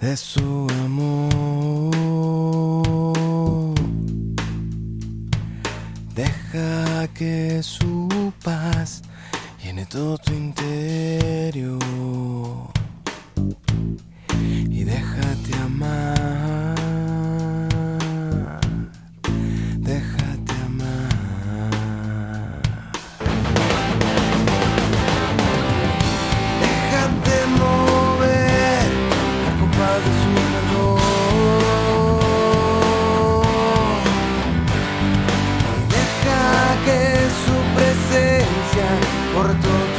de su amor. Deja que su paz llene todo tu interior y deja por todo.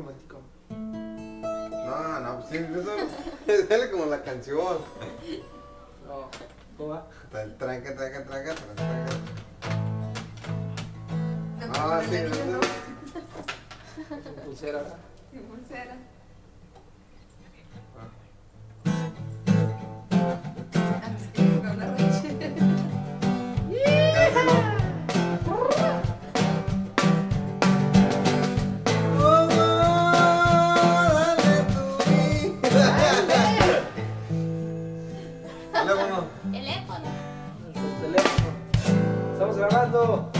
romántico. No, no, pues sí, eso sale como la canción. No, ¿cómo va? Tranca, tranca, tranca, tranca. Ah, sí, no. Pulsera. Sin pulsera. Ah. teléfono. Teléfono. Teléfono. Estamos grabando.